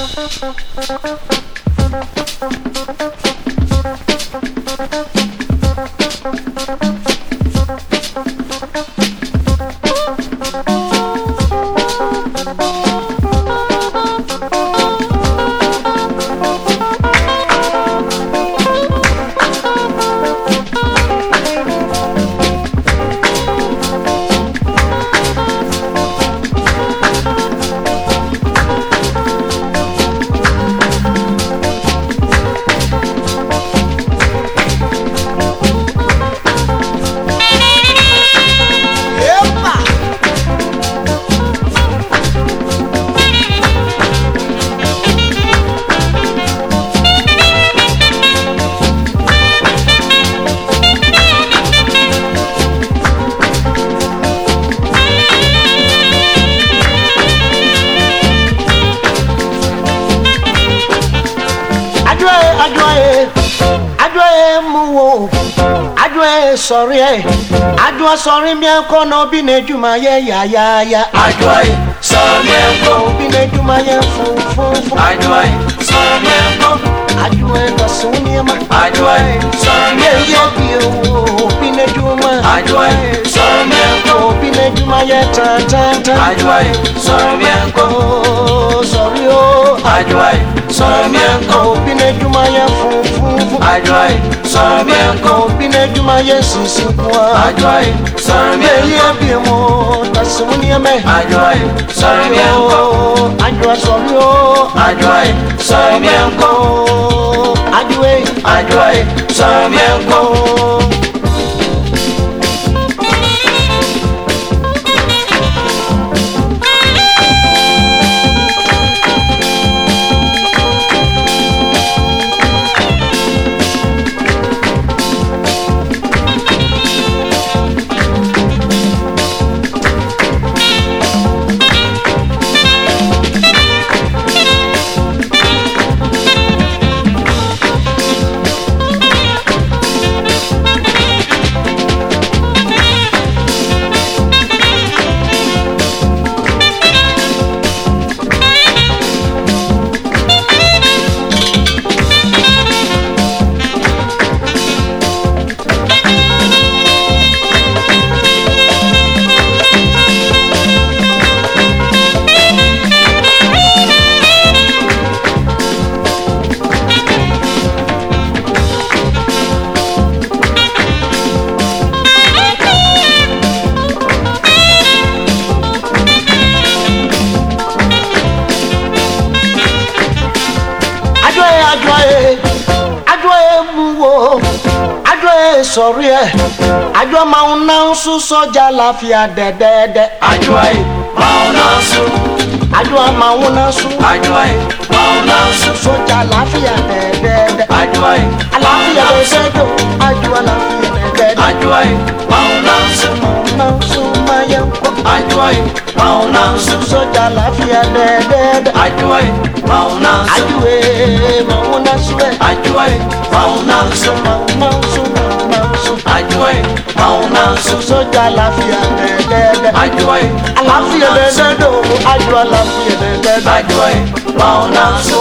Thank you. mu wo adwoe sɔreɛ adwoa sɔre miɛnkɔ na obi na adwumayɛ yayaaya adwoe sɔmiɛnkɔ obi na adwumayɛ funfunfun adwoe sɔmiɛnkɔ adwoe naso nneɛma adwoe sɔmiɛnkɔ yɛ wo obi na adwuma adwoe sɔmiɛnkɔ obi na adwumayɛ tantanta adwoe sɔmiɛnkɔ sɔre o adwoe sɔmiɛnkɔ. Adjoy, sorbe ko bine juma Yesu sikwa Adjoy, sorbe ya bi mo tasmuni me Adjoy, sorbe ko Adjoy sorbe o Adjoy, sorbe ko Adjoy, Adjoy sorbe ko sọ̀rí ẹ̀ àjọ máa ń náà sún sọ́jà láfíà dẹ́dẹ́dẹ́. àjọ ẹ̀ máa ń náà sún. àjọ máa ń náà sún. àjọ ẹ̀ máa ń náà sún. sọ́jà láfíà dẹ́dẹ́dẹ́. àjọ ẹ̀ àláfíà dẹ́dẹ́dẹ́. àjọ àláfíà àjọ ẹ̀ máa ń náà sún. máa ń sún máa yẹ kó. àjọ ẹ̀ máa ń náà sún. sọ́jà láfíà dẹ́dẹ́dẹ́. àjọ ẹ̀ máa ń náà sún. àjọ ẹ̀ máa ń náà sún. àjọ ẹ̀ máa ń náà sún. Ajuwai, Mauna Su. Sójà láfíà dẹ́dẹ́dẹ́. Ajuwai, Mauna Su. Àlàáfíà dẹ́dẹ́dẹ́ o, Ajuwa láfíà dẹ́dẹ́dẹ́. Ajuwai, Mauna Su.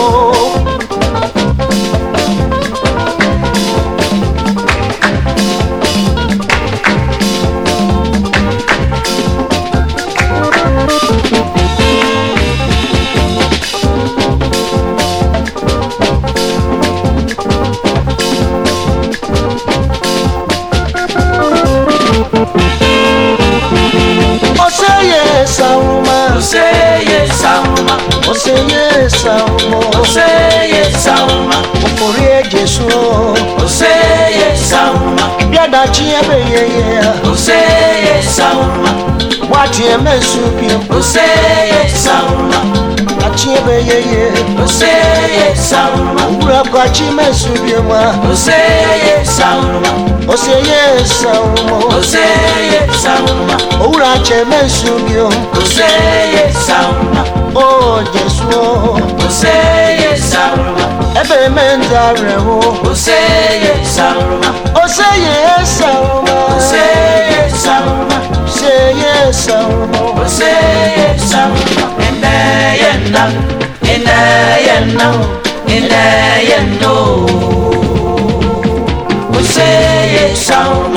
Oseye Sawuma Oseye Sawuma Oseye Sawuma Oseye Sawuma Ofori Jesu Oseye Sawuma Biada chiebe yeye Oseye Sawuma Wati emesu pie Oseye Sawuma achieve yeye oseye sauruma urako achime subiema oseye sauruma oseye sauruma oseye sauruma oura acheme subio oseye sauruma o jesuo oseye sauruma ebe menza reho oseye sauruma oseye sauruma Say it sound